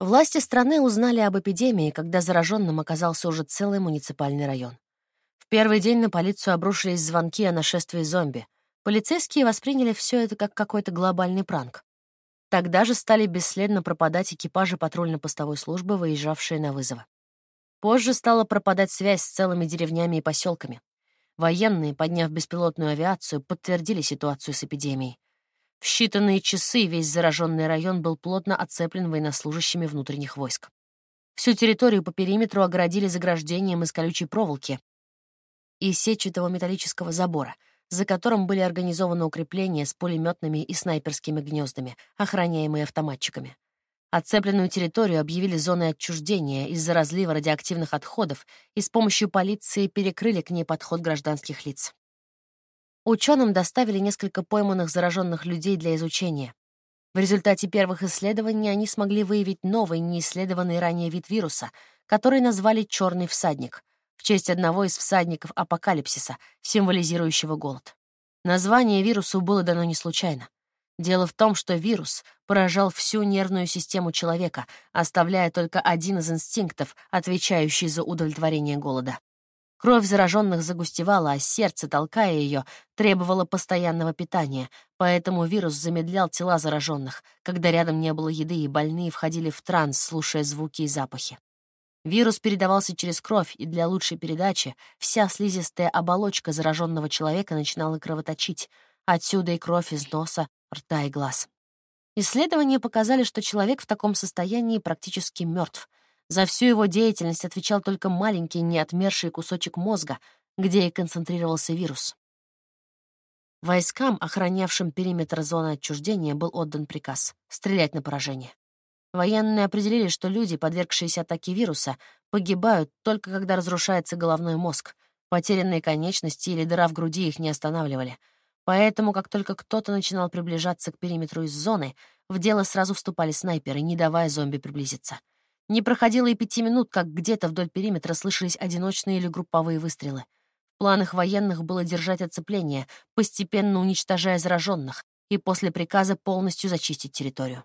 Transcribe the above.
Власти страны узнали об эпидемии, когда зараженным оказался уже целый муниципальный район. В первый день на полицию обрушились звонки о нашествии зомби. Полицейские восприняли все это как какой-то глобальный пранк. Тогда же стали бесследно пропадать экипажи патрульно-постовой службы, выезжавшие на вызовы. Позже стала пропадать связь с целыми деревнями и поселками. Военные, подняв беспилотную авиацию, подтвердили ситуацию с эпидемией. В считанные часы весь зараженный район был плотно оцеплен военнослужащими внутренних войск. Всю территорию по периметру оградили заграждением из колючей проволоки и сетчатого металлического забора, за которым были организованы укрепления с пулеметными и снайперскими гнездами, охраняемые автоматчиками. Оцепленную территорию объявили зоной отчуждения из-за разлива радиоактивных отходов и с помощью полиции перекрыли к ней подход гражданских лиц. Ученым доставили несколько пойманных зараженных людей для изучения. В результате первых исследований они смогли выявить новый, неисследованный ранее вид вируса, который назвали «черный всадник», в честь одного из всадников апокалипсиса, символизирующего голод. Название вирусу было дано не случайно. Дело в том, что вирус поражал всю нервную систему человека, оставляя только один из инстинктов, отвечающий за удовлетворение голода. Кровь зараженных загустевала, а сердце, толкая ее, требовало постоянного питания, поэтому вирус замедлял тела зараженных, когда рядом не было еды, и больные входили в транс, слушая звуки и запахи. Вирус передавался через кровь, и для лучшей передачи вся слизистая оболочка зараженного человека начинала кровоточить, отсюда и кровь из носа, рта и глаз. Исследования показали, что человек в таком состоянии практически мертв — за всю его деятельность отвечал только маленький, неотмерший кусочек мозга, где и концентрировался вирус. Войскам, охранявшим периметр зоны отчуждения, был отдан приказ — стрелять на поражение. Военные определили, что люди, подвергшиеся атаке вируса, погибают только когда разрушается головной мозг. Потерянные конечности или дыра в груди их не останавливали. Поэтому, как только кто-то начинал приближаться к периметру из зоны, в дело сразу вступали снайперы, не давая зомби приблизиться. Не проходило и пяти минут, как где-то вдоль периметра слышались одиночные или групповые выстрелы. В планах военных было держать оцепление, постепенно уничтожая зараженных, и после приказа полностью зачистить территорию.